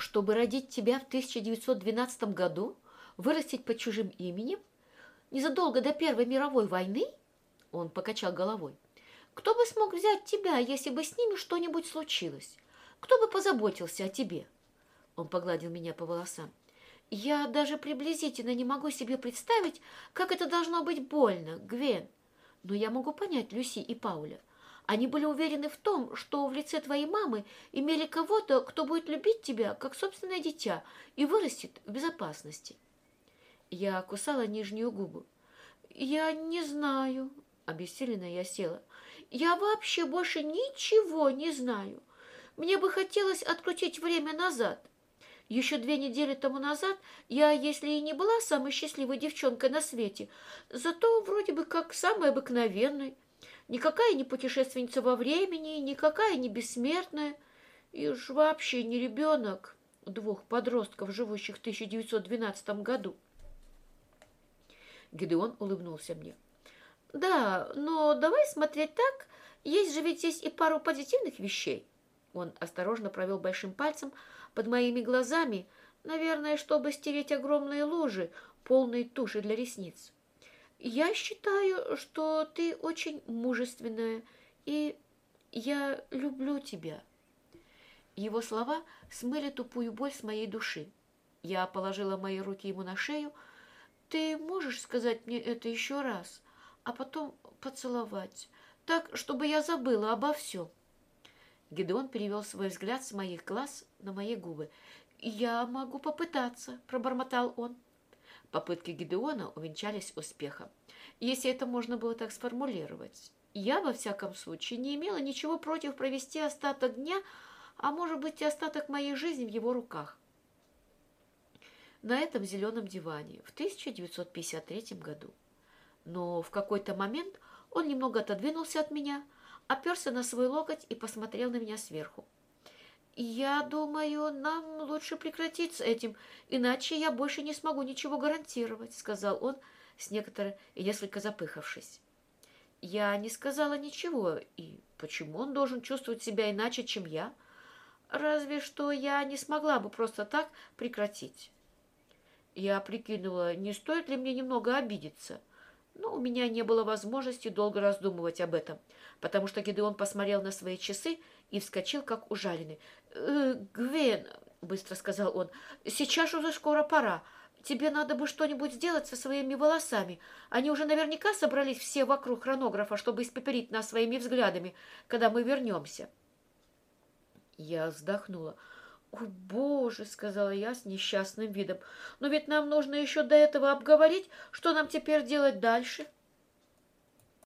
чтобы родить тебя в 1912 году, вырастить под чужим именем, незадолго до Первой мировой войны?» Он покачал головой. «Кто бы смог взять тебя, если бы с ними что-нибудь случилось? Кто бы позаботился о тебе?» Он погладил меня по волосам. «Я даже приблизительно не могу себе представить, как это должно быть больно, Гвен. Но я могу понять Люси и Пауля. Они были уверены в том, что в лице твоей мамы имели кого-то, кто будет любить тебя, как собственное дитя, и вырастет в безопасности». Я кусала нижнюю губу. «Я не знаю», — обессиленно я села. «Я вообще больше ничего не знаю. Мне бы хотелось открутить время назад. Еще две недели тому назад я, если и не была самой счастливой девчонкой на свете, зато вроде бы как самой обыкновенной. Никакая не путешественница во времени, никакая не бессмертная. И уж вообще не ребенок двух подростков, живущих в 1912 году. Гидеон улыбнулся мне. «Да, но давай смотреть так. Есть же ведь здесь и пару позитивных вещей». Он осторожно провел большим пальцем под моими глазами, наверное, чтобы стереть огромные лужи, полные туши для ресниц. «Я считаю, что ты очень мужественная, и я люблю тебя». Его слова смыли тупую боль с моей души. Я положила мои руки ему на шею, ты можешь сказать мне это еще раз, а потом поцеловать, так, чтобы я забыла обо всем?» Гедеон перевел свой взгляд с моих глаз на мои губы. «Я могу попытаться», — пробормотал он. Попытки Гедеона увенчались успехом, если это можно было так сформулировать. Я, во всяком случае, не имела ничего против провести остаток дня, а может быть и остаток моей жизни в его руках на этом зеленом диване в 1953 году. Но в какой-то момент он немного отодвинулся от меня, оперся на свой локоть и посмотрел на меня сверху. «Я думаю, нам лучше прекратить с этим, иначе я больше не смогу ничего гарантировать», сказал он с некоторой и несколько запыхавшись. Я не сказала ничего, и почему он должен чувствовать себя иначе, чем я? Разве что я не смогла бы просто так прекратить. Я прикинула, не стоит ли мне немного обидеться. Но у меня не было возможности долго раздумывать об этом, потому что Гидеон посмотрел на свои часы и вскочил, как ужаленный. «Э, «Гвен», — быстро сказал он, — «сейчас уже скоро пора. Тебе надо бы что-нибудь сделать со своими волосами. Они уже наверняка собрались все вокруг хронографа, чтобы испеперить нас своими взглядами, когда мы вернемся». Я вздохнула. «О, Боже!» — сказала я с несчастным видом. «Но ведь нам нужно еще до этого обговорить, что нам теперь делать дальше».